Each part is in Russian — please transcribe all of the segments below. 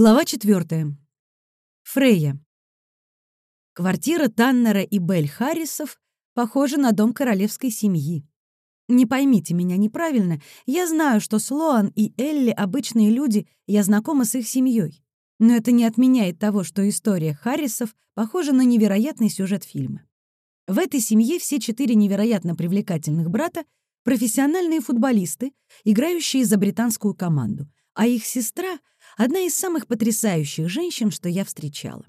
Глава 4. Фрейя. Квартира Таннера и Бель Харрисов похожа на дом королевской семьи. Не поймите меня неправильно, я знаю, что Слоан и Элли — обычные люди, я знакома с их семьей. Но это не отменяет того, что история Харрисов похожа на невероятный сюжет фильма. В этой семье все четыре невероятно привлекательных брата — профессиональные футболисты, играющие за британскую команду, а их сестра — Одна из самых потрясающих женщин, что я встречала.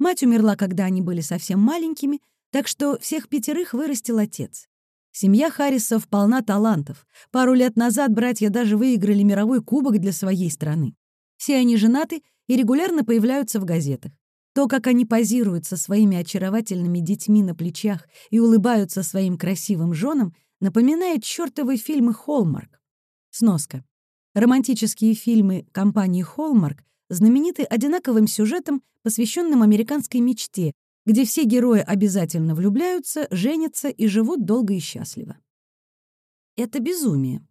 Мать умерла, когда они были совсем маленькими, так что всех пятерых вырастил отец. Семья Харрисов полна талантов. Пару лет назад братья даже выиграли мировой кубок для своей страны. Все они женаты и регулярно появляются в газетах. То, как они позируют со своими очаровательными детьми на плечах и улыбаются своим красивым женам, напоминает чертовы фильмы «Холмарк». Сноска. Романтические фильмы компании Hallmark знамениты одинаковым сюжетом, посвященным американской мечте, где все герои обязательно влюбляются, женятся и живут долго и счастливо. Это безумие.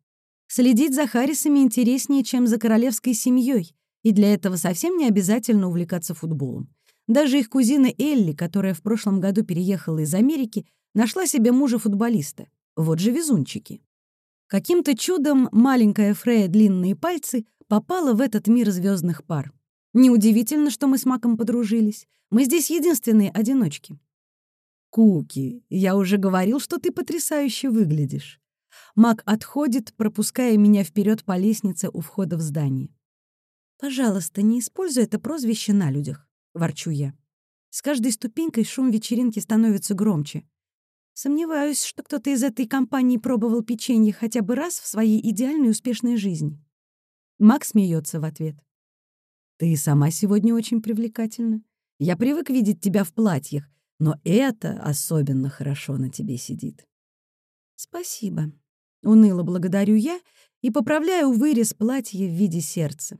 Следить за Харрисами интереснее, чем за королевской семьей, и для этого совсем не обязательно увлекаться футболом. Даже их кузина Элли, которая в прошлом году переехала из Америки, нашла себе мужа-футболиста. Вот же везунчики. Каким-то чудом маленькая Фрея длинные пальцы попала в этот мир звездных пар. Неудивительно, что мы с Маком подружились. Мы здесь единственные одиночки. Куки, я уже говорил, что ты потрясающе выглядишь. Мак отходит, пропуская меня вперед по лестнице у входа в здание. «Пожалуйста, не используй это прозвище на людях», — ворчу я. С каждой ступенькой шум вечеринки становится громче. Сомневаюсь, что кто-то из этой компании пробовал печенье хотя бы раз в своей идеальной успешной жизни. Макс смеется в ответ. «Ты сама сегодня очень привлекательна. Я привык видеть тебя в платьях, но это особенно хорошо на тебе сидит». «Спасибо». Уныло благодарю я и поправляю вырез платья в виде сердца.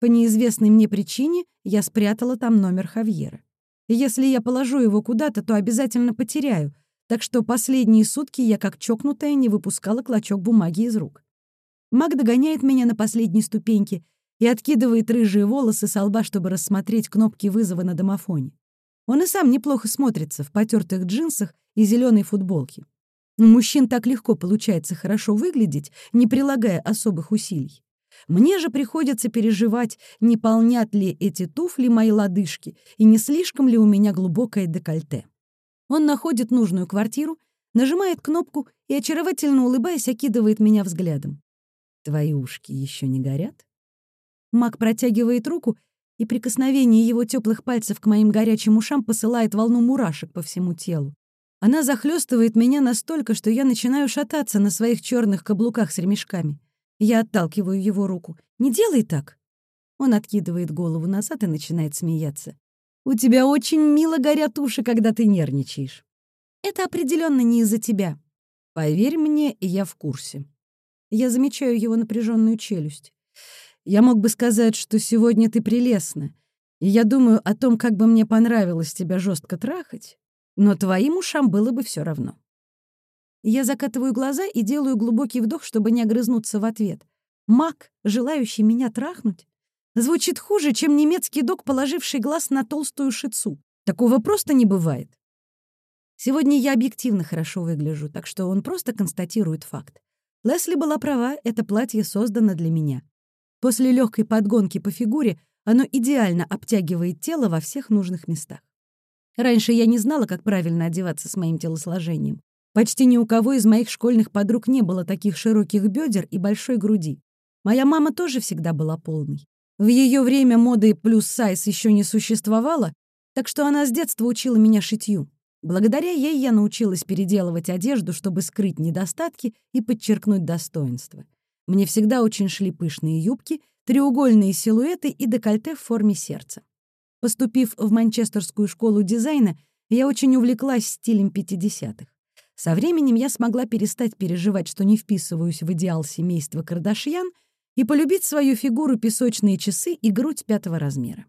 По неизвестной мне причине я спрятала там номер Хавьера. если я положу его куда-то, то обязательно потеряю — так что последние сутки я, как чокнутая, не выпускала клочок бумаги из рук. Маг догоняет меня на последней ступеньке и откидывает рыжие волосы со лба, чтобы рассмотреть кнопки вызова на домофоне. Он и сам неплохо смотрится в потертых джинсах и зеленой футболке. Мужчин так легко получается хорошо выглядеть, не прилагая особых усилий. Мне же приходится переживать, не полнят ли эти туфли мои лодыжки и не слишком ли у меня глубокое декольте. Он находит нужную квартиру, нажимает кнопку и, очаровательно улыбаясь, окидывает меня взглядом. «Твои ушки еще не горят?» Мак протягивает руку, и прикосновение его теплых пальцев к моим горячим ушам посылает волну мурашек по всему телу. Она захлестывает меня настолько, что я начинаю шататься на своих черных каблуках с ремешками. Я отталкиваю его руку. «Не делай так!» Он откидывает голову назад и начинает смеяться. У тебя очень мило горят уши, когда ты нервничаешь. Это определенно не из-за тебя. Поверь мне, я в курсе. Я замечаю его напряженную челюсть. Я мог бы сказать, что сегодня ты прелестна, и я думаю о том, как бы мне понравилось тебя жестко трахать, но твоим ушам было бы все равно. Я закатываю глаза и делаю глубокий вдох, чтобы не огрызнуться в ответ. Мак, желающий меня трахнуть? Звучит хуже, чем немецкий док, положивший глаз на толстую шицу. Такого просто не бывает. Сегодня я объективно хорошо выгляжу, так что он просто констатирует факт. Лесли была права, это платье создано для меня. После легкой подгонки по фигуре оно идеально обтягивает тело во всех нужных местах. Раньше я не знала, как правильно одеваться с моим телосложением. Почти ни у кого из моих школьных подруг не было таких широких бедер и большой груди. Моя мама тоже всегда была полной. В ее время моды плюс сайз еще не существовало, так что она с детства учила меня шитью. Благодаря ей я научилась переделывать одежду, чтобы скрыть недостатки и подчеркнуть достоинства. Мне всегда очень шли пышные юбки, треугольные силуэты и декольте в форме сердца. Поступив в Манчестерскую школу дизайна, я очень увлеклась стилем 50-х. Со временем я смогла перестать переживать, что не вписываюсь в идеал семейства Кардашьян — и полюбить свою фигуру песочные часы и грудь пятого размера.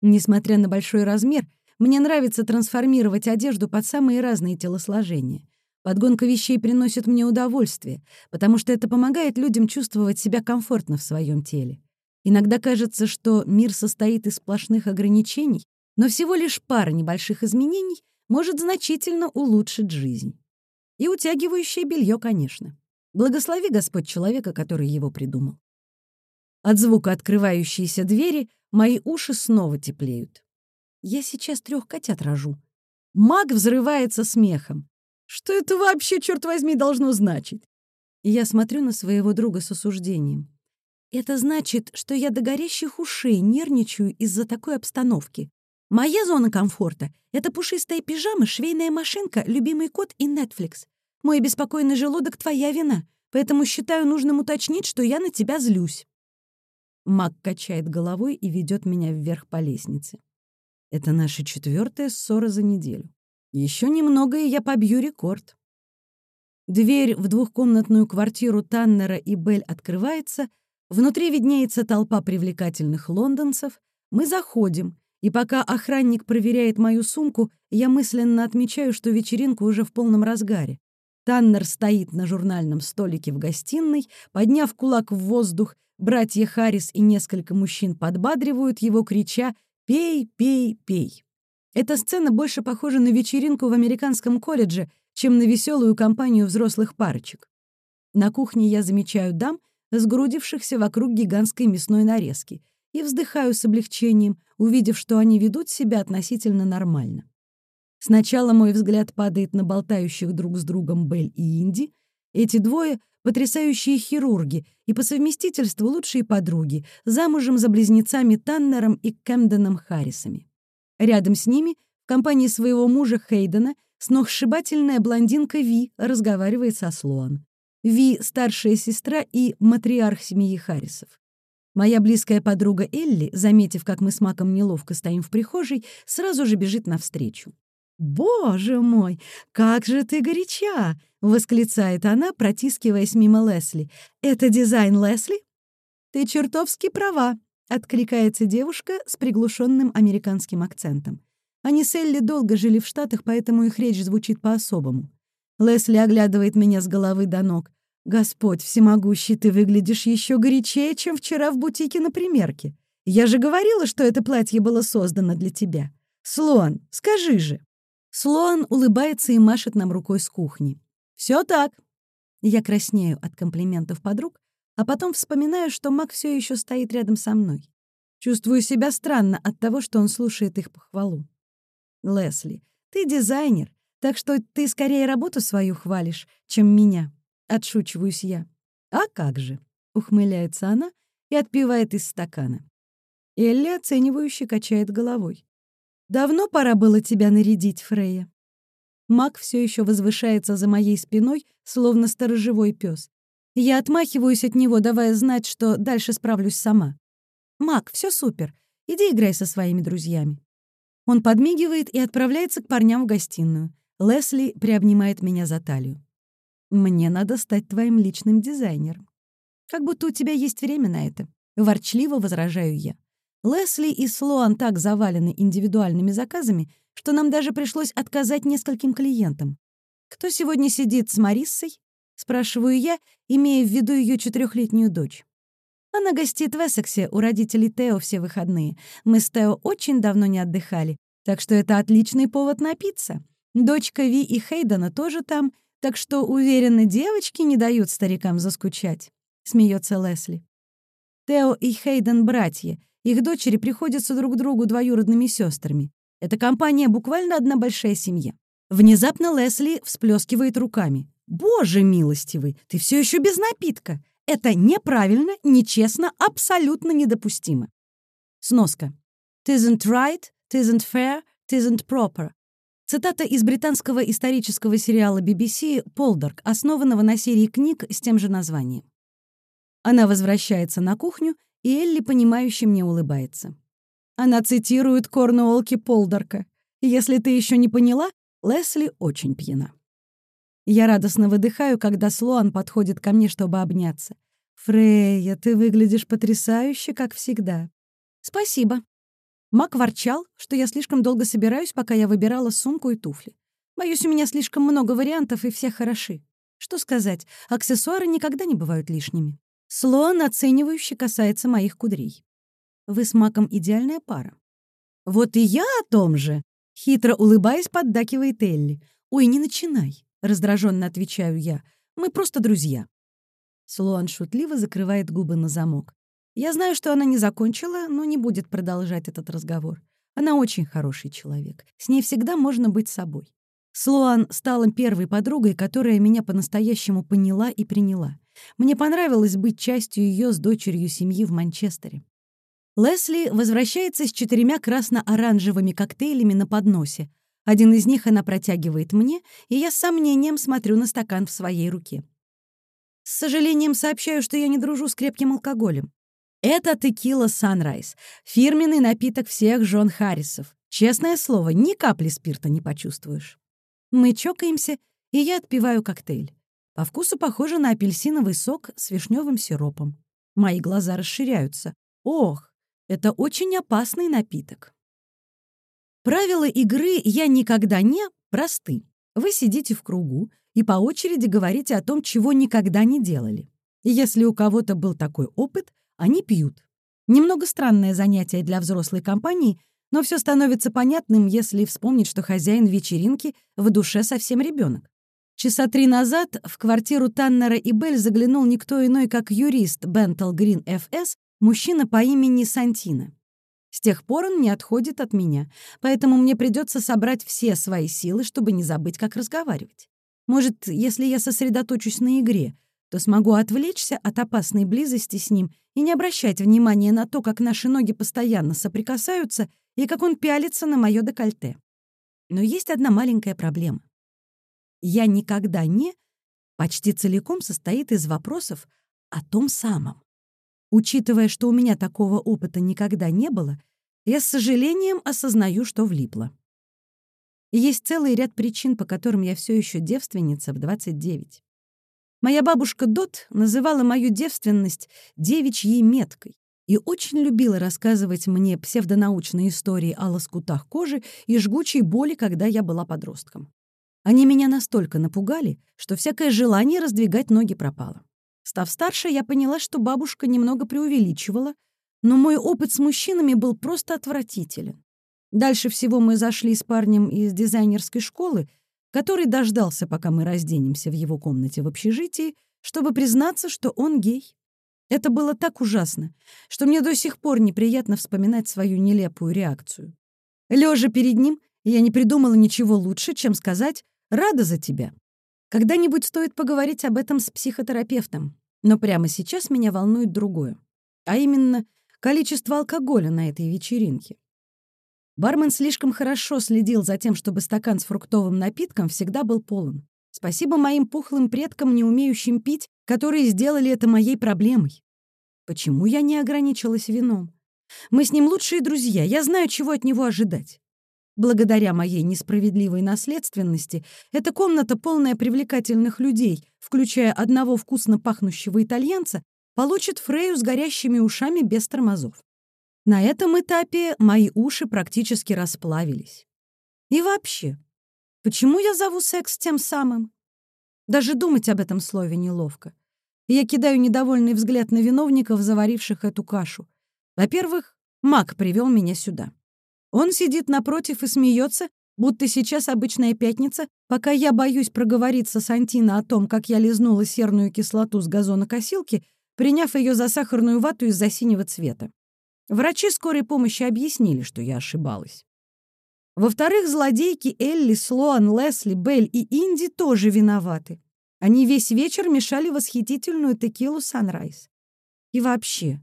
Несмотря на большой размер, мне нравится трансформировать одежду под самые разные телосложения. Подгонка вещей приносит мне удовольствие, потому что это помогает людям чувствовать себя комфортно в своем теле. Иногда кажется, что мир состоит из сплошных ограничений, но всего лишь пара небольших изменений может значительно улучшить жизнь. И утягивающее белье, конечно. Благослови Господь человека, который его придумал. От звука открывающейся двери мои уши снова теплеют. Я сейчас трех котят рожу. Маг взрывается смехом. Что это вообще, черт возьми, должно значить? Я смотрю на своего друга с осуждением. Это значит, что я до горящих ушей нервничаю из-за такой обстановки. Моя зона комфорта — это пушистая пижама, швейная машинка, любимый кот и Netflix. Мой беспокойный желудок — твоя вина, поэтому считаю нужным уточнить, что я на тебя злюсь. Мак качает головой и ведет меня вверх по лестнице. Это наша четвертая ссора за неделю. Еще немного, и я побью рекорд. Дверь в двухкомнатную квартиру Таннера и Бель открывается, внутри виднеется толпа привлекательных лондонцев. Мы заходим, и пока охранник проверяет мою сумку, я мысленно отмечаю, что вечеринка уже в полном разгаре. Таннер стоит на журнальном столике в гостиной, подняв кулак в воздух, братья Харрис и несколько мужчин подбадривают его, крича «Пей, пей, пей». Эта сцена больше похожа на вечеринку в американском колледже, чем на веселую компанию взрослых парочек. На кухне я замечаю дам, сгрудившихся вокруг гигантской мясной нарезки, и вздыхаю с облегчением, увидев, что они ведут себя относительно нормально. Сначала мой взгляд падает на болтающих друг с другом Белль и Инди. Эти двое — потрясающие хирурги и по совместительству лучшие подруги, замужем за близнецами Таннером и Кэмденом Харрисами. Рядом с ними, в компании своего мужа Хейдена, сногсшибательная блондинка Ви разговаривает со Слоан. Ви — старшая сестра и матриарх семьи Харрисов. Моя близкая подруга Элли, заметив, как мы с Маком неловко стоим в прихожей, сразу же бежит навстречу. «Боже мой, как же ты горяча!» — восклицает она, протискиваясь мимо Лесли. «Это дизайн Лесли?» «Ты чертовски права», — откликается девушка с приглушенным американским акцентом. Они с Элли долго жили в Штатах, поэтому их речь звучит по-особому. Лесли оглядывает меня с головы до ног. «Господь всемогущий, ты выглядишь еще горячее, чем вчера в бутике на примерке. Я же говорила, что это платье было создано для тебя. Слон, скажи же!» Слоан улыбается и машет нам рукой с кухни. Все так!» Я краснею от комплиментов подруг, а потом вспоминаю, что Мак все еще стоит рядом со мной. Чувствую себя странно от того, что он слушает их похвалу. «Лесли, ты дизайнер, так что ты скорее работу свою хвалишь, чем меня», — отшучиваюсь я. «А как же?» — ухмыляется она и отпивает из стакана. Элли оценивающе качает головой. «Давно пора было тебя нарядить, Фрея». Мак все еще возвышается за моей спиной, словно сторожевой пес. Я отмахиваюсь от него, давая знать, что дальше справлюсь сама. «Мак, все супер. Иди играй со своими друзьями». Он подмигивает и отправляется к парням в гостиную. Лесли приобнимает меня за талию. «Мне надо стать твоим личным дизайнером». «Как будто у тебя есть время на это», — ворчливо возражаю я. Лесли и Слоан так завалены индивидуальными заказами, что нам даже пришлось отказать нескольким клиентам. «Кто сегодня сидит с Мариссой?» — спрашиваю я, имея в виду ее четырехлетнюю дочь. Она гостит в Эссексе у родителей Тео все выходные. Мы с Тео очень давно не отдыхали, так что это отличный повод напиться. Дочка Ви и Хейдена тоже там, так что, уверены, девочки не дают старикам заскучать», — смеется Лесли. Тео и Хейден — братья. Их дочери приходятся друг другу двоюродными сестрами. Эта компания буквально одна большая семья. Внезапно Лесли всплескивает руками. «Боже милостивый, ты все еще без напитка! Это неправильно, нечестно, абсолютно недопустимо. Сноска. «Tisn't right, tisn't fair, tisn't proper». Цитата из британского исторического сериала BBC «Полдарк», основанного на серии книг с тем же названием. Она возвращается на кухню, и Элли, понимающе мне улыбается. Она цитирует Корнуолки Полдарка. Если ты еще не поняла, Лесли очень пьяна. Я радостно выдыхаю, когда Слоан подходит ко мне, чтобы обняться. «Фрейя, ты выглядишь потрясающе, как всегда». «Спасибо». Мак ворчал, что я слишком долго собираюсь, пока я выбирала сумку и туфли. Боюсь, у меня слишком много вариантов, и все хороши. Что сказать, аксессуары никогда не бывают лишними. Слоан оценивающе касается моих кудрей. Вы с Маком идеальная пара. Вот и я о том же. Хитро улыбаясь, поддакивает Элли. Ой, не начинай. Раздраженно отвечаю я. Мы просто друзья. Слоан шутливо закрывает губы на замок. Я знаю, что она не закончила, но не будет продолжать этот разговор. Она очень хороший человек. С ней всегда можно быть собой. Слоан стала первой подругой, которая меня по-настоящему поняла и приняла. Мне понравилось быть частью ее с дочерью семьи в Манчестере. Лесли возвращается с четырьмя красно-оранжевыми коктейлями на подносе. Один из них она протягивает мне, и я с сомнением смотрю на стакан в своей руке. С сожалением сообщаю, что я не дружу с крепким алкоголем. Это текила Sunrise, фирменный напиток всех Жон Харрисов. Честное слово, ни капли спирта не почувствуешь. Мы чокаемся, и я отпиваю коктейль. По вкусу похоже на апельсиновый сок с вишневым сиропом. Мои глаза расширяются. Ох, это очень опасный напиток. Правила игры «я никогда не» просты. Вы сидите в кругу и по очереди говорите о том, чего никогда не делали. Если у кого-то был такой опыт, они пьют. Немного странное занятие для взрослой компании, но все становится понятным, если вспомнить, что хозяин вечеринки в душе совсем ребенок. Часа три назад в квартиру Таннера и Белль заглянул никто иной, как юрист Бентл Грин ФС, мужчина по имени Сантина. С тех пор он не отходит от меня, поэтому мне придется собрать все свои силы, чтобы не забыть, как разговаривать. Может, если я сосредоточусь на игре, то смогу отвлечься от опасной близости с ним и не обращать внимания на то, как наши ноги постоянно соприкасаются и как он пялится на мое декольте. Но есть одна маленькая проблема. Я никогда не почти целиком состоит из вопросов о том самом. Учитывая, что у меня такого опыта никогда не было, я с сожалением осознаю, что влипла. есть целый ряд причин, по которым я все еще девственница в 29. Моя бабушка Дот называла мою девственность девичьей меткой и очень любила рассказывать мне псевдонаучные истории о лоскутах кожи и жгучей боли, когда я была подростком. Они меня настолько напугали, что всякое желание раздвигать ноги пропало. Став старше, я поняла, что бабушка немного преувеличивала, но мой опыт с мужчинами был просто отвратителен. Дальше всего мы зашли с парнем из дизайнерской школы, который дождался, пока мы разденемся в его комнате в общежитии, чтобы признаться, что он гей. Это было так ужасно, что мне до сих пор неприятно вспоминать свою нелепую реакцию. Лежа перед ним, я не придумала ничего лучше, чем сказать «рада за тебя». Когда-нибудь стоит поговорить об этом с психотерапевтом, но прямо сейчас меня волнует другое, а именно количество алкоголя на этой вечеринке. Бармен слишком хорошо следил за тем, чтобы стакан с фруктовым напитком всегда был полон. Спасибо моим пухлым предкам, не умеющим пить, которые сделали это моей проблемой. Почему я не ограничилась вином? Мы с ним лучшие друзья, я знаю, чего от него ожидать. Благодаря моей несправедливой наследственности, эта комната, полная привлекательных людей, включая одного вкусно пахнущего итальянца, получит Фрею с горящими ушами без тормозов. На этом этапе мои уши практически расплавились. И вообще, почему я зову секс тем самым? Даже думать об этом слове неловко. Я кидаю недовольный взгляд на виновников, заваривших эту кашу. Во-первых, Мак привел меня сюда. Он сидит напротив и смеется, будто сейчас обычная пятница, пока я боюсь проговориться с Антина о том, как я лизнула серную кислоту с газонокосилки, приняв ее за сахарную вату из-за синего цвета. Врачи скорой помощи объяснили, что я ошибалась. Во-вторых, злодейки Элли, Слоан, Лесли, Белль и Инди тоже виноваты. Они весь вечер мешали восхитительную текилу «Санрайз». И вообще,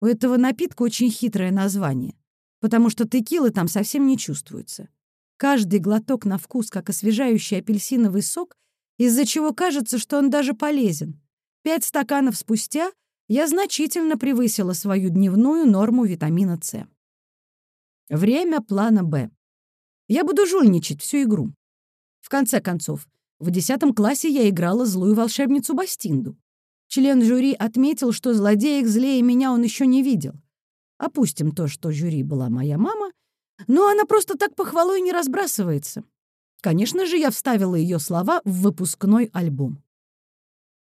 у этого напитка очень хитрое название, потому что текилы там совсем не чувствуется. Каждый глоток на вкус, как освежающий апельсиновый сок, из-за чего кажется, что он даже полезен. Пять стаканов спустя я значительно превысила свою дневную норму витамина С. Время плана «Б». Я буду жульничать всю игру. В конце концов, в десятом классе я играла злую волшебницу Бастинду. Член жюри отметил, что злодеек злее меня он еще не видел. Опустим то, что жюри была моя мама, но она просто так похвалой не разбрасывается. Конечно же, я вставила ее слова в выпускной альбом.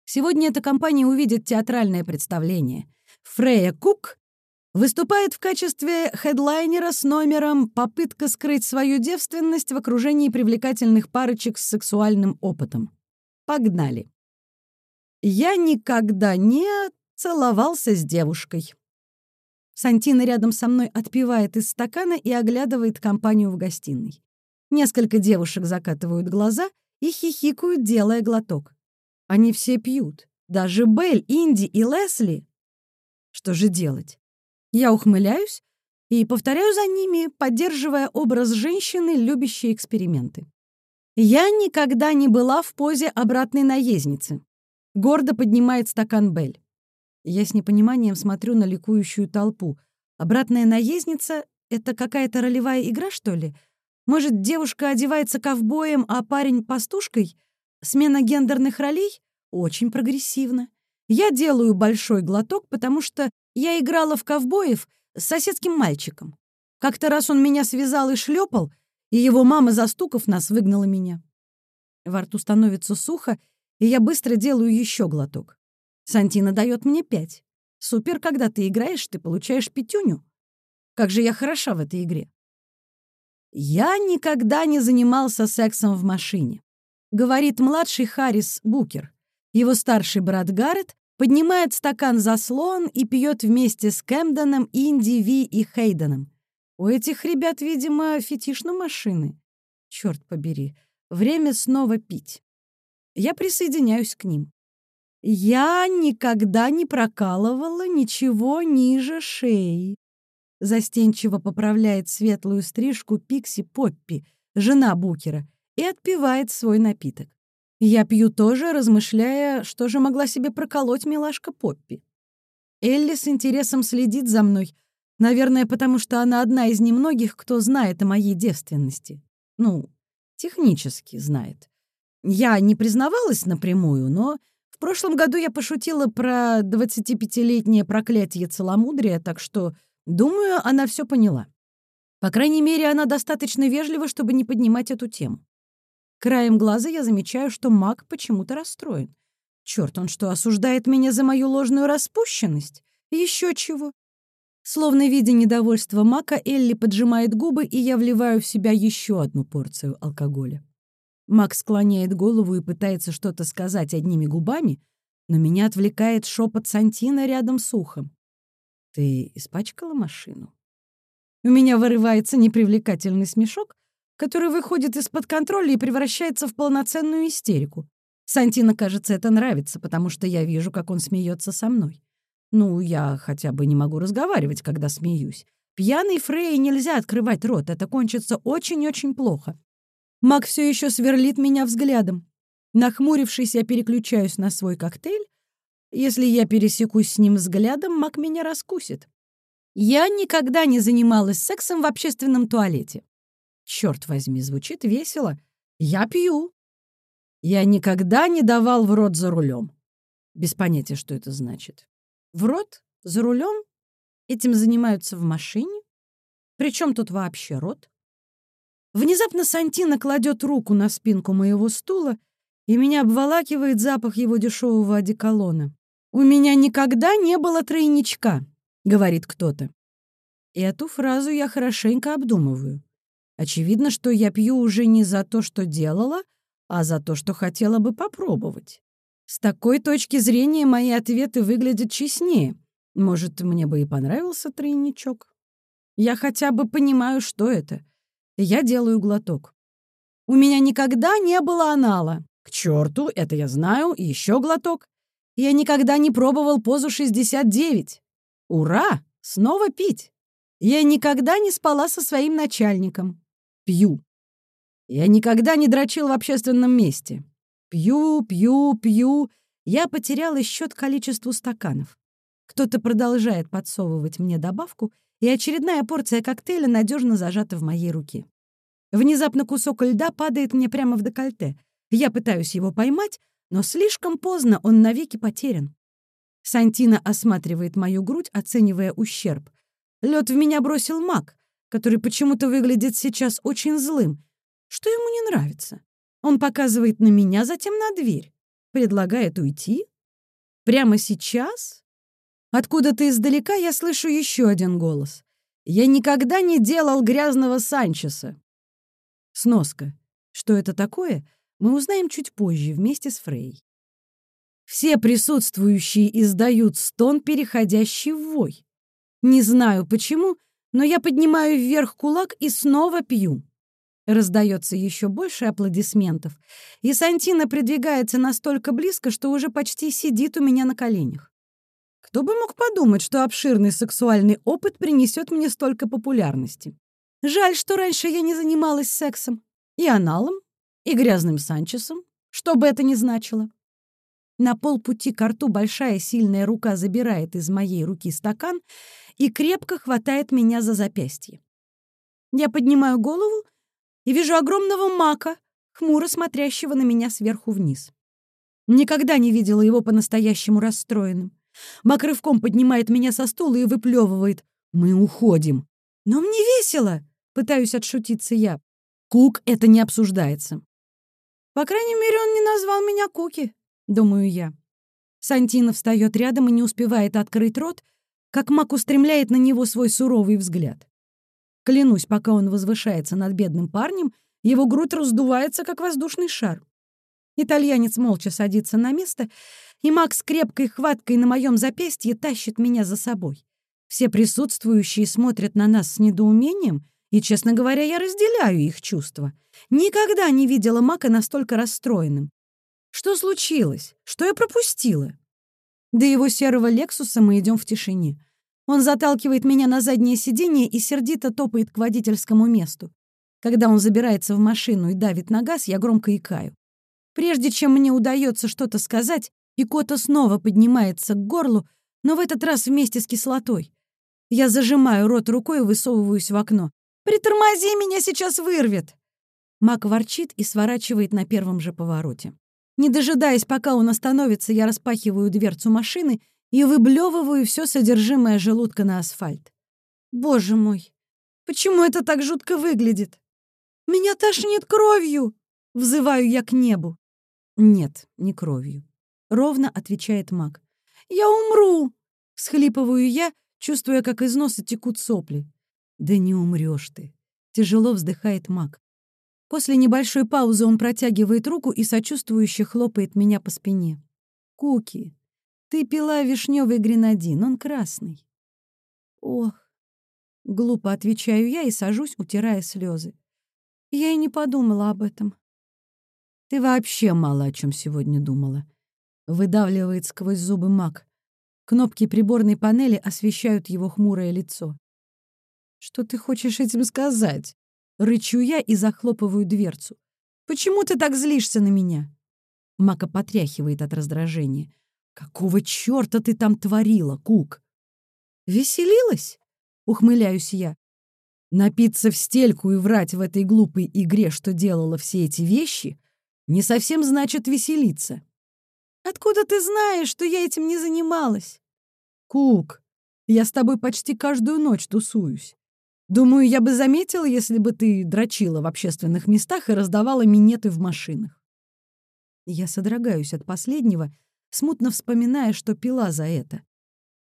Сегодня эта компания увидит театральное представление. Фрея Кук выступает в качестве хедлайнера с номером «Попытка скрыть свою девственность в окружении привлекательных парочек с сексуальным опытом». Погнали. Я никогда не целовался с девушкой. Сантина рядом со мной отпивает из стакана и оглядывает компанию в гостиной. Несколько девушек закатывают глаза и хихикают, делая глоток. Они все пьют. Даже Белль, Инди и Лесли. Что же делать? Я ухмыляюсь и повторяю за ними, поддерживая образ женщины, любящей эксперименты. Я никогда не была в позе обратной наездницы. Гордо поднимает стакан Бель. Я с непониманием смотрю на ликующую толпу. Обратная наездница — это какая-то ролевая игра, что ли? Может, девушка одевается ковбоем, а парень — пастушкой? Смена гендерных ролей? Очень прогрессивно. Я делаю большой глоток, потому что я играла в ковбоев с соседским мальчиком. Как-то раз он меня связал и шлепал, и его мама, застукав нас, выгнала меня. Во рту становится сухо, и я быстро делаю еще глоток. Сантина дает мне пять. Супер, когда ты играешь, ты получаешь пятюню. Как же я хороша в этой игре. Я никогда не занимался сексом в машине, говорит младший Харрис Букер. Его старший брат Гаррет поднимает стакан за слон и пьет вместе с Кэмдоном, Инди, Ви и Хейденом. У этих ребят, видимо, фетиш на машины. Черт побери, время снова пить. Я присоединяюсь к ним. Я никогда не прокалывала ничего ниже шеи. Застенчиво поправляет светлую стрижку Пикси Поппи, жена Букера, и отпивает свой напиток. Я пью тоже, размышляя, что же могла себе проколоть милашка Поппи. Элли с интересом следит за мной, наверное, потому что она одна из немногих, кто знает о моей девственности. Ну, технически знает. Я не признавалась напрямую, но в прошлом году я пошутила про 25-летнее проклятие целомудрия, так что, думаю, она все поняла. По крайней мере, она достаточно вежлива, чтобы не поднимать эту тему. Краем глаза я замечаю, что маг почему-то расстроен. Черт, он что, осуждает меня за мою ложную распущенность? Еще чего? Словно видя недовольство Мака, Элли поджимает губы, и я вливаю в себя еще одну порцию алкоголя. Макс склоняет голову и пытается что-то сказать одними губами, но меня отвлекает шепот Сантина рядом с ухом. «Ты испачкала машину?» У меня вырывается непривлекательный смешок, который выходит из-под контроля и превращается в полноценную истерику. Сантина, кажется, это нравится, потому что я вижу, как он смеется со мной. Ну, я хотя бы не могу разговаривать, когда смеюсь. Пьяный Фрей нельзя открывать рот, это кончится очень-очень плохо. Мак все еще сверлит меня взглядом. Нахмурившись, я переключаюсь на свой коктейль. Если я пересекусь с ним взглядом, Мак меня раскусит. Я никогда не занималась сексом в общественном туалете. Черт возьми, звучит весело. Я пью. Я никогда не давал в рот за рулем. Без понятия, что это значит. В рот? За рулем? Этим занимаются в машине? Причем тут вообще рот? Внезапно Сантина кладет руку на спинку моего стула, и меня обволакивает запах его дешевого одеколона. «У меня никогда не было тройничка», — говорит кто-то. Эту фразу я хорошенько обдумываю. Очевидно, что я пью уже не за то, что делала, а за то, что хотела бы попробовать. С такой точки зрения мои ответы выглядят честнее. Может, мне бы и понравился тройничок. Я хотя бы понимаю, что это. Я делаю глоток. У меня никогда не было анала. К черту, это я знаю, еще глоток. Я никогда не пробовал позу 69. Ура! Снова пить. Я никогда не спала со своим начальником. Пью. Я никогда не дрочил в общественном месте. Пью, пью, пью. Я потеряла счет количеству стаканов. Кто-то продолжает подсовывать мне добавку, и очередная порция коктейля надежно зажата в моей руке. Внезапно кусок льда падает мне прямо в декольте. Я пытаюсь его поймать, но слишком поздно он навеки потерян. Сантина осматривает мою грудь, оценивая ущерб. Лед в меня бросил маг который почему-то выглядит сейчас очень злым. Что ему не нравится? Он показывает на меня, затем на дверь. Предлагает уйти? прямо сейчас? Откуда-то издалека я слышу еще один голос. Я никогда не делал грязного Санчеса. Сноска. Что это такое, мы узнаем чуть позже вместе с Фрей. Все присутствующие издают стон, переходящий в вой. Не знаю почему, но я поднимаю вверх кулак и снова пью. Раздается еще больше аплодисментов, и Сантина придвигается настолько близко, что уже почти сидит у меня на коленях. Кто бы мог подумать, что обширный сексуальный опыт принесет мне столько популярности. Жаль, что раньше я не занималась сексом. И аналом, и грязным Санчесом, что бы это ни значило. На полпути к рту большая сильная рука забирает из моей руки стакан и крепко хватает меня за запястье. Я поднимаю голову и вижу огромного мака, хмуро смотрящего на меня сверху вниз. Никогда не видела его по-настоящему расстроенным. Мак рывком поднимает меня со стула и выплевывает. «Мы уходим». «Но мне весело!» — пытаюсь отшутиться я. Кук это не обсуждается. По крайней мере, он не назвал меня Куки, думаю я. Сантина встает рядом и не успевает открыть рот, как Мак устремляет на него свой суровый взгляд. Клянусь, пока он возвышается над бедным парнем, его грудь раздувается, как воздушный шар. Итальянец молча садится на место, и Макс крепкой хваткой на моем запястье тащит меня за собой. Все присутствующие смотрят на нас с недоумением, и, честно говоря, я разделяю их чувства. Никогда не видела Мака настолько расстроенным. Что случилось? Что я пропустила? До его серого «Лексуса» мы идем в тишине. Он заталкивает меня на заднее сиденье и сердито топает к водительскому месту. Когда он забирается в машину и давит на газ, я громко икаю. Прежде чем мне удается что-то сказать, икота снова поднимается к горлу, но в этот раз вместе с кислотой. Я зажимаю рот рукой и высовываюсь в окно. «Притормози, меня сейчас вырвет!» Мак ворчит и сворачивает на первом же повороте. Не дожидаясь, пока он остановится, я распахиваю дверцу машины и выблевываю все содержимое желудка на асфальт. Боже мой, почему это так жутко выглядит? Меня тошнит кровью! Взываю я к небу. Нет, не кровью. Ровно отвечает маг. Я умру! Схлипываю я, чувствуя, как из носа текут сопли. Да не умрешь ты. Тяжело вздыхает маг. После небольшой паузы он протягивает руку и сочувствующе хлопает меня по спине. «Куки, ты пила вишневый гренадин, он красный». «Ох!» — глупо отвечаю я и сажусь, утирая слезы. Я и не подумала об этом. «Ты вообще мало о чем сегодня думала», — выдавливает сквозь зубы маг. Кнопки приборной панели освещают его хмурое лицо. «Что ты хочешь этим сказать?» Рычу я и захлопываю дверцу. «Почему ты так злишься на меня?» Мака потряхивает от раздражения. «Какого чёрта ты там творила, Кук?» «Веселилась?» — ухмыляюсь я. Напиться в стельку и врать в этой глупой игре, что делала все эти вещи, не совсем значит веселиться. «Откуда ты знаешь, что я этим не занималась?» «Кук, я с тобой почти каждую ночь тусуюсь. Думаю, я бы заметила, если бы ты дрочила в общественных местах и раздавала минеты в машинах. Я содрогаюсь от последнего, смутно вспоминая, что пила за это.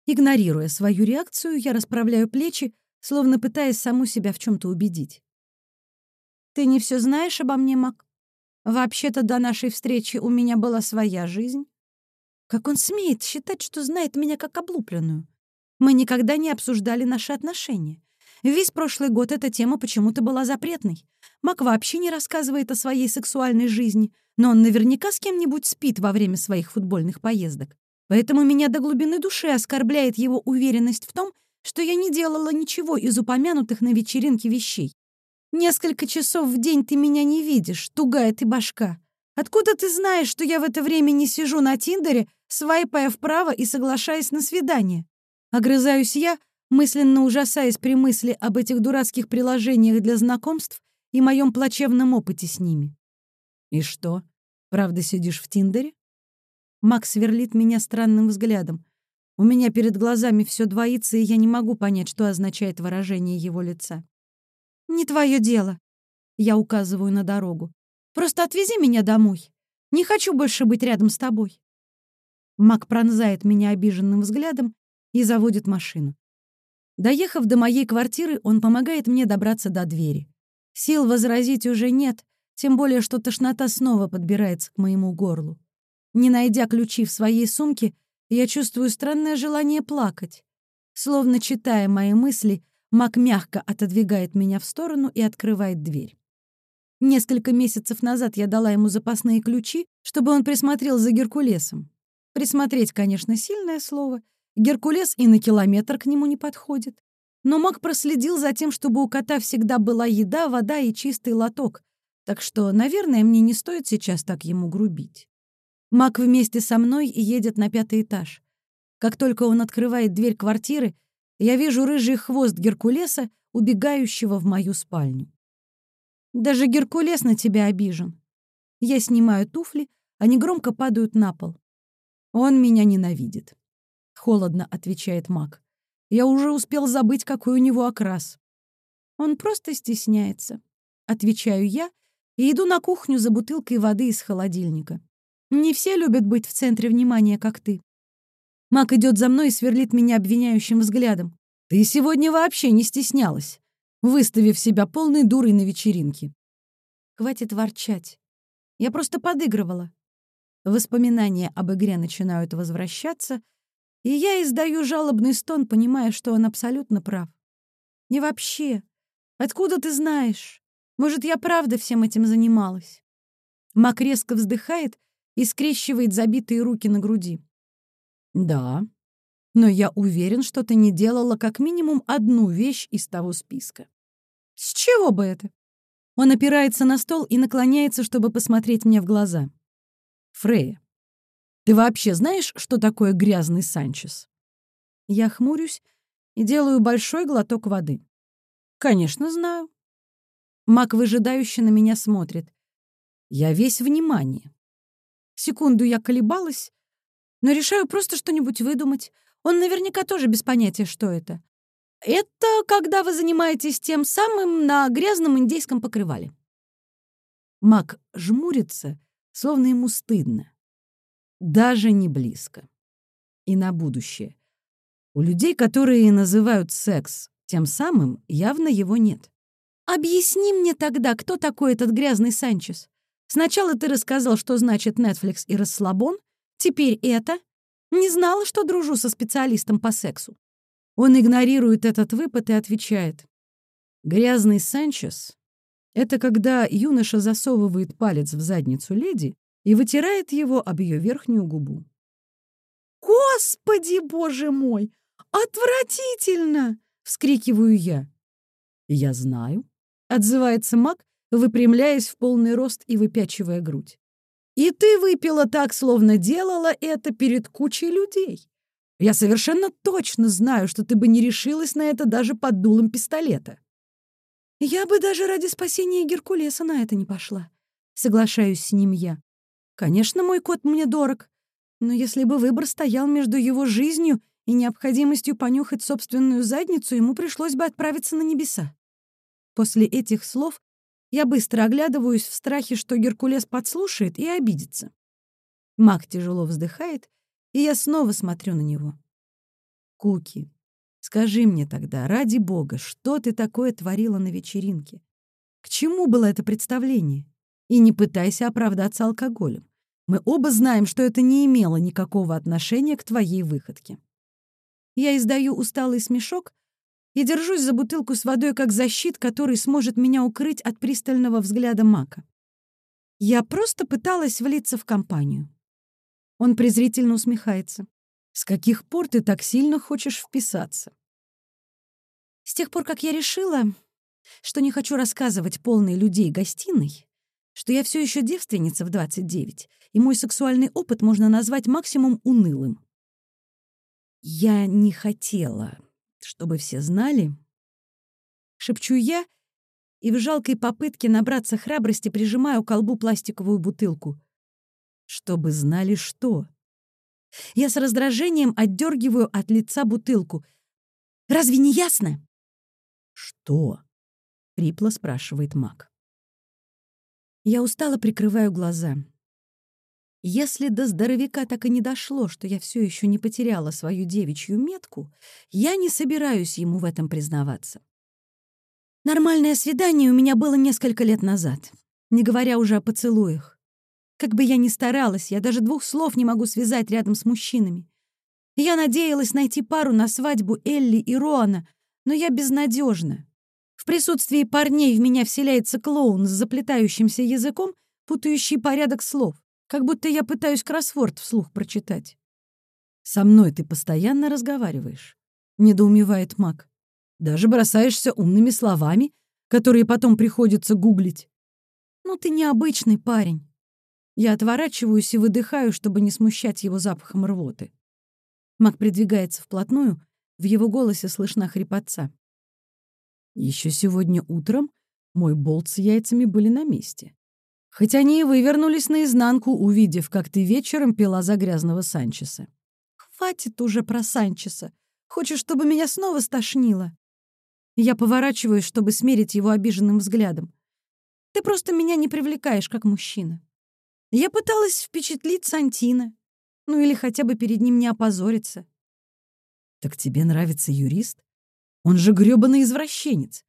Игнорируя свою реакцию, я расправляю плечи, словно пытаясь саму себя в чем то убедить. «Ты не все знаешь обо мне, Мак? Вообще-то до нашей встречи у меня была своя жизнь. Как он смеет считать, что знает меня как облупленную? Мы никогда не обсуждали наши отношения. Весь прошлый год эта тема почему-то была запретной. Мак вообще не рассказывает о своей сексуальной жизни, но он наверняка с кем-нибудь спит во время своих футбольных поездок. Поэтому меня до глубины души оскорбляет его уверенность в том, что я не делала ничего из упомянутых на вечеринке вещей. Несколько часов в день ты меня не видишь, тугая ты башка. Откуда ты знаешь, что я в это время не сижу на Тиндере, свайпая вправо и соглашаясь на свидание? Огрызаюсь я, мысленно ужасаясь при мысли об этих дурацких приложениях для знакомств и моем плачевном опыте с ними. «И что, правда сидишь в Тиндере?» Макс сверлит меня странным взглядом. У меня перед глазами все двоится, и я не могу понять, что означает выражение его лица. «Не твое дело», — я указываю на дорогу. «Просто отвези меня домой. Не хочу больше быть рядом с тобой». Мак пронзает меня обиженным взглядом и заводит машину. Доехав до моей квартиры, он помогает мне добраться до двери. Сил возразить уже нет, тем более, что тошнота снова подбирается к моему горлу. Не найдя ключи в своей сумке, я чувствую странное желание плакать. Словно читая мои мысли, Мак мягко отодвигает меня в сторону и открывает дверь. Несколько месяцев назад я дала ему запасные ключи, чтобы он присмотрел за Геркулесом. Присмотреть, конечно, сильное слово. Геркулес и на километр к нему не подходит. Но Мак проследил за тем, чтобы у кота всегда была еда, вода и чистый лоток, так что, наверное, мне не стоит сейчас так ему грубить. Мак вместе со мной едет на пятый этаж. Как только он открывает дверь квартиры, я вижу рыжий хвост Геркулеса, убегающего в мою спальню. Даже Геркулес на тебя обижен. Я снимаю туфли, они громко падают на пол. Он меня ненавидит. Холодно отвечает Мак. Я уже успел забыть, какой у него окрас. Он просто стесняется. Отвечаю я и иду на кухню за бутылкой воды из холодильника. Не все любят быть в центре внимания, как ты. Мак идет за мной и сверлит меня обвиняющим взглядом. «Ты сегодня вообще не стеснялась, выставив себя полной дурой на вечеринке». Хватит ворчать. Я просто подыгрывала. Воспоминания об игре начинают возвращаться, и я издаю жалобный стон, понимая, что он абсолютно прав. И вообще, откуда ты знаешь? Может, я правда всем этим занималась? Мак резко вздыхает и скрещивает забитые руки на груди. Да. Но я уверен, что ты не делала как минимум одну вещь из того списка. С чего бы это? Он опирается на стол и наклоняется, чтобы посмотреть мне в глаза. Фрея, ты вообще знаешь, что такое грязный Санчес? Я хмурюсь и делаю большой глоток воды. Конечно, знаю. Мак выжидающе на меня смотрит. Я весь внимание. Секунду я колебалась, но решаю просто что-нибудь выдумать. Он наверняка тоже без понятия, что это. Это когда вы занимаетесь тем самым на грязном индейском покрывале. Мак жмурится, словно ему стыдно. Даже не близко. И на будущее. У людей, которые называют секс тем самым, явно его нет. Объясни мне тогда, кто такой этот грязный Санчес. Сначала ты рассказал, что значит Netflix и расслабон, Теперь это. Не знала, что дружу со специалистом по сексу. Он игнорирует этот выпад и отвечает. Грязный Санчес — это когда юноша засовывает палец в задницу леди и вытирает его об ее верхнюю губу. «Господи, боже мой! Отвратительно!» — вскрикиваю я. «Я знаю», — отзывается маг, выпрямляясь в полный рост и выпячивая грудь. И ты выпила так, словно делала это перед кучей людей. Я совершенно точно знаю, что ты бы не решилась на это даже под дулом пистолета. Я бы даже ради спасения Геркулеса на это не пошла. Соглашаюсь с ним я. Конечно, мой кот мне дорог, но если бы выбор стоял между его жизнью и необходимостью понюхать собственную задницу, ему пришлось бы отправиться на небеса. После этих слов я быстро оглядываюсь в страхе, что Геркулес подслушает и обидится. Маг тяжело вздыхает, и я снова смотрю на него. «Куки, скажи мне тогда, ради бога, что ты такое творила на вечеринке? К чему было это представление? И не пытайся оправдаться алкоголем. Мы оба знаем, что это не имело никакого отношения к твоей выходке». Я издаю усталый смешок, и держусь за бутылку с водой как защит, который сможет меня укрыть от пристального взгляда Мака. Я просто пыталась влиться в компанию. Он презрительно усмехается. «С каких пор ты так сильно хочешь вписаться?» С тех пор, как я решила, что не хочу рассказывать полной людей гостиной, что я все еще девственница в 29, и мой сексуальный опыт можно назвать максимум унылым. Я не хотела чтобы все знали, шепчу я и в жалкой попытке набраться храбрости прижимаю к колбу пластиковую бутылку. Чтобы знали что. Я с раздражением отдергиваю от лица бутылку. «Разве не ясно?» «Что?» — хрипло спрашивает маг. Я устало прикрываю глаза. Если до здоровяка так и не дошло, что я все еще не потеряла свою девичью метку, я не собираюсь ему в этом признаваться. Нормальное свидание у меня было несколько лет назад, не говоря уже о поцелуях. Как бы я ни старалась, я даже двух слов не могу связать рядом с мужчинами. Я надеялась найти пару на свадьбу Элли и Роана, но я безнадежна. В присутствии парней в меня вселяется клоун с заплетающимся языком, путающий порядок слов, как будто я пытаюсь кроссворд вслух прочитать. «Со мной ты постоянно разговариваешь», — недоумевает Мак. «Даже бросаешься умными словами, которые потом приходится гуглить». «Ну ты необычный парень». Я отворачиваюсь и выдыхаю, чтобы не смущать его запахом рвоты. Мак придвигается вплотную, в его голосе слышна хрипотца. Еще сегодня утром мой болт с яйцами были на месте. Хоть они и вывернулись наизнанку, увидев, как ты вечером пила за грязного Санчеса. Хватит уже про Санчеса. Хочешь, чтобы меня снова стошнило? Я поворачиваюсь, чтобы смерить его обиженным взглядом. Ты просто меня не привлекаешь, как мужчина. Я пыталась впечатлить Сантина. Ну или хотя бы перед ним не опозориться. Так тебе нравится юрист? Он же грёбаный извращенец.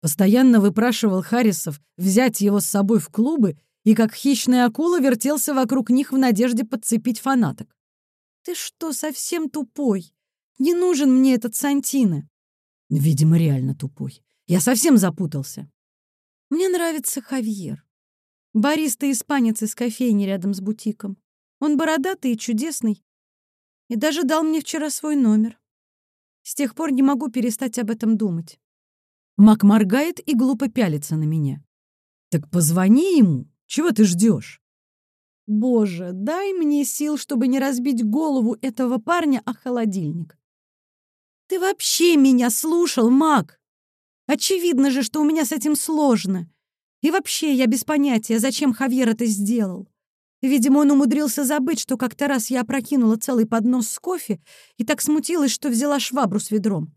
Постоянно выпрашивал Харрисов взять его с собой в клубы и как хищная акула вертелся вокруг них в надежде подцепить фанаток. «Ты что, совсем тупой? Не нужен мне этот Сантино». Видимо, реально тупой. Я совсем запутался. Мне нравится Хавьер. Бариста-испанец из кофейни рядом с бутиком. Он бородатый и чудесный. И даже дал мне вчера свой номер. С тех пор не могу перестать об этом думать. Мак моргает и глупо пялится на меня. «Так позвони ему. Чего ты ждешь? Боже, дай мне сил, чтобы не разбить голову этого парня о холодильник. Ты вообще меня слушал, Мак? Очевидно же, что у меня с этим сложно. И вообще, я без понятия, зачем Хавьер это сделал. Видимо, он умудрился забыть, что как-то раз я опрокинула целый поднос с кофе и так смутилась, что взяла швабру с ведром.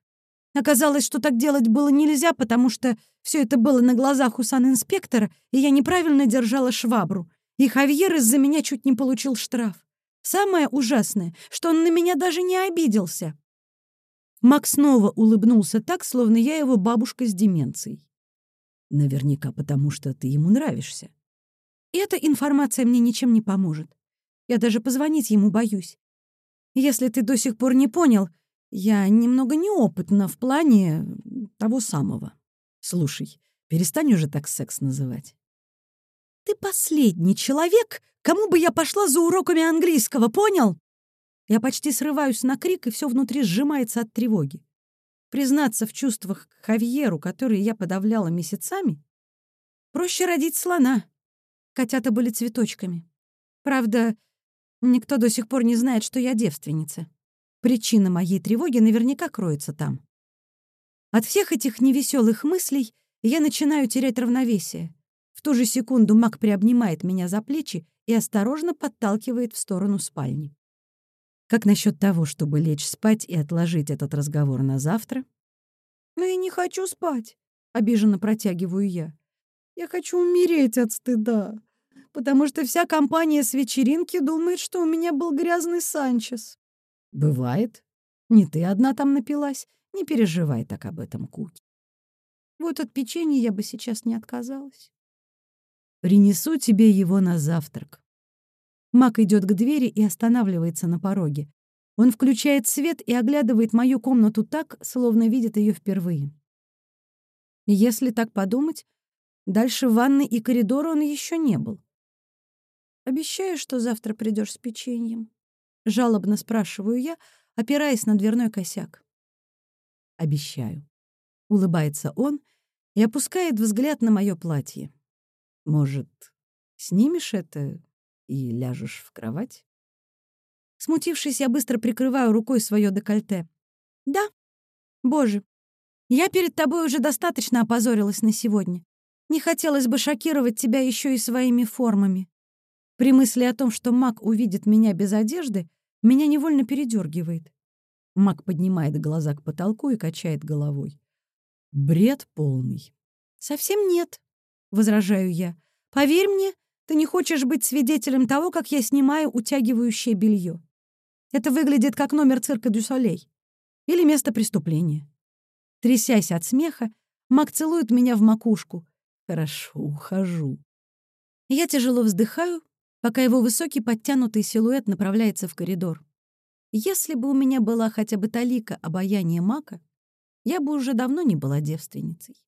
Оказалось, что так делать было нельзя, потому что все это было на глазах у санинспектора, и я неправильно держала швабру. И Хавьер из-за меня чуть не получил штраф. Самое ужасное, что он на меня даже не обиделся. Макс снова улыбнулся так, словно я его бабушка с деменцией. Наверняка потому, что ты ему нравишься. Эта информация мне ничем не поможет. Я даже позвонить ему боюсь. Если ты до сих пор не понял, я немного неопытна в плане того самого. Слушай, перестань уже так секс называть. Ты последний человек, кому бы я пошла за уроками английского, понял? Я почти срываюсь на крик, и все внутри сжимается от тревоги. Признаться в чувствах к Хавьеру, которые я подавляла месяцами, проще родить слона. Котята были цветочками. Правда, никто до сих пор не знает, что я девственница. Причина моей тревоги наверняка кроется там. От всех этих невеселых мыслей я начинаю терять равновесие. В ту же секунду Мак приобнимает меня за плечи и осторожно подталкивает в сторону спальни. Как насчет того, чтобы лечь спать и отложить этот разговор на завтра? «Но я не хочу спать», — обиженно протягиваю я. «Я хочу умереть от стыда потому что вся компания с вечеринки думает, что у меня был грязный Санчес. Бывает. Не ты одна там напилась. Не переживай так об этом, Куки. Вот от печенья я бы сейчас не отказалась. Принесу тебе его на завтрак. Мак идет к двери и останавливается на пороге. Он включает свет и оглядывает мою комнату так, словно видит ее впервые. Если так подумать, дальше ванны и коридора он еще не был. «Обещаешь, что завтра придешь с печеньем?» — жалобно спрашиваю я, опираясь на дверной косяк. «Обещаю», — улыбается он и опускает взгляд на мое платье. «Может, снимешь это и ляжешь в кровать?» Смутившись, я быстро прикрываю рукой свое декольте. «Да. Боже, я перед тобой уже достаточно опозорилась на сегодня. Не хотелось бы шокировать тебя еще и своими формами. При мысли о том, что маг увидит меня без одежды, меня невольно передергивает. Маг поднимает глаза к потолку и качает головой. Бред полный. «Совсем нет», — возражаю я. «Поверь мне, Ты не хочешь быть свидетелем того, как я снимаю утягивающее белье. Это выглядит как номер цирка Дю Солей или место преступления. Трясясь от смеха, Мак целует меня в макушку. Хорошо, ухожу. Я тяжело вздыхаю, пока его высокий подтянутый силуэт направляется в коридор. Если бы у меня была хотя бы талика обаяния Мака, я бы уже давно не была девственницей.